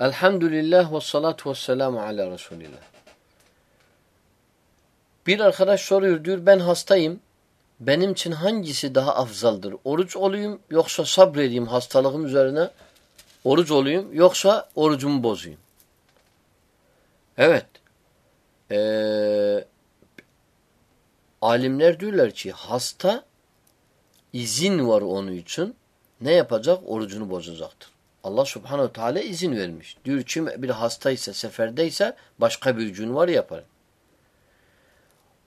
Elhamdülillah ve salatu ve selamu ala Resulillah. Bir arkadaş soruyor diyor ben hastayım. Benim için hangisi daha afzaldır? Oruç olayım yoksa sabredeyim hastalığım üzerine? Oruç olayım yoksa orucumu bozayım? Evet. Ee, alimler diyorlar ki hasta izin var onun için. Ne yapacak? Orucunu bozacaktır. Allah subhanehu teala izin vermiş. Diyor kim bir hastaysa, seferdeyse başka bir gün var yapar.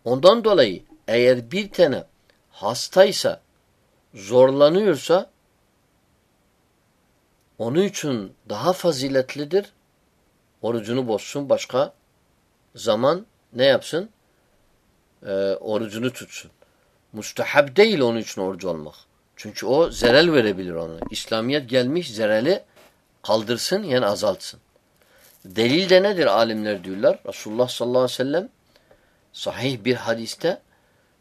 Ondan dolayı eğer bir tane hastaysa, zorlanıyorsa onun için daha faziletlidir. Orucunu bozsun başka zaman ne yapsın? Ee, orucunu tutsun. Mustahab değil onun için oruç olmak. Çünkü o zerel verebilir ona. İslamiyet gelmiş zereli kaldırsın yani azaltsın. Delil de nedir alimler diyorlar? Resulullah sallallahu aleyhi ve sellem sahih bir hadiste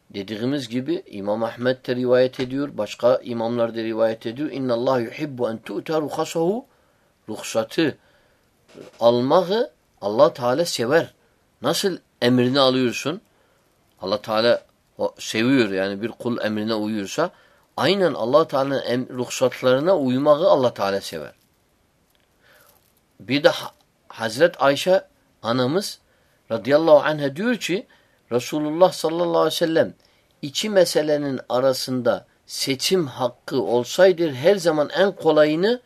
dediğimiz gibi İmam Ahmed de rivayet ediyor. Başka imamlar da rivayet ediyor. İnna Allah yuhibbu en tu'ta ruhasahu ruhsatı almayı Allah Teala sever. Nasıl emrini alıyorsun? Allah Teala seviyor yani bir kul emrine uyuyorsa aynen Allah Teala'nın ruhsatlarına uymağı Allah Teala sever. Bir de Hazret Ayşe anamız radıyallahu anh'a diyor ki Resulullah sallallahu aleyhi ve sellem iki meselenin arasında seçim hakkı olsaydı her zaman en kolayını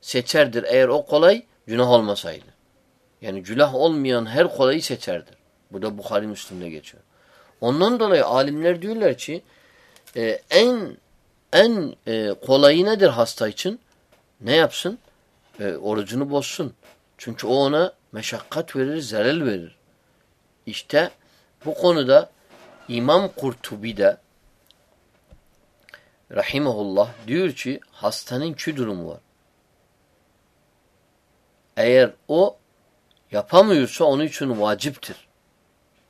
seçerdir. Eğer o kolay günah olmasaydı. Yani günah olmayan her kolayı seçerdir. Bu da Bukhari Müslim'de geçiyor. Ondan dolayı alimler diyorlar ki e, en en e, kolayı nedir hasta için? Ne yapsın? E, orucunu bozsun. Çünkü o ona meşakkat verir, zelal verir. İşte bu konuda İmam Kurtubi de rahimahullah diyor ki hastanın iki durumu var. Eğer o yapamıyorsa onun için vaciptir.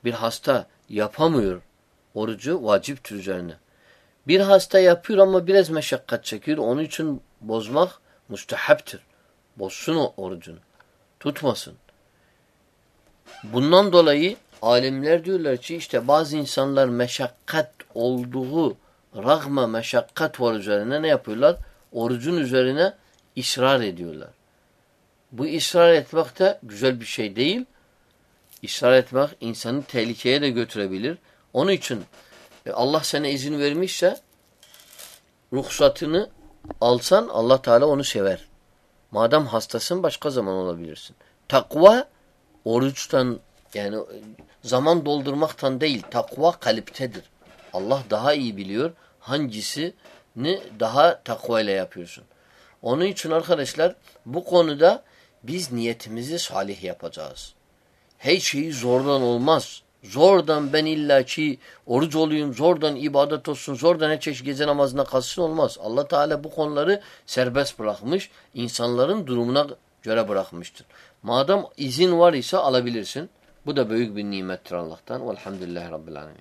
Bir hasta yapamıyor orucu vaciptir üzerine. Bir hasta yapıyor ama biraz meşakkat çekiyor. Onun için bozmak müstehaptır. Bozsun o orucunu. Tutmasın. Bundan dolayı alimler diyorlar ki işte bazı insanlar meşakkat olduğu rağma meşakkat var üzerine ne yapıyorlar? Orucun üzerine ısrar ediyorlar. Bu ısrar etmek de güzel bir şey değil. İsrar etmek insanı tehlikeye de götürebilir. Onun için e, Allah sana izin vermişse ruhsatını alsan Allah Teala onu sever. Madem hastasın başka zaman olabilirsin. Takva oruçtan yani zaman doldurmaktan değil takva kaliptedir. Allah daha iyi biliyor hangisini daha takva ile yapıyorsun. Onun için arkadaşlar bu konuda biz niyetimizi salih yapacağız. Her şeyi zordan olmaz. Zordan ben illaki oruç olayım, zordan ibadet olsun, zordan her çeşit gece namazına kalsın olmaz. Allah Teala bu konuları serbest bırakmış, insanların durumuna göre bırakmıştır. Madem izin var ise alabilirsin. Bu da büyük bir nimettir Allah'tan. Velhamdülillahi Rabbil Alemin.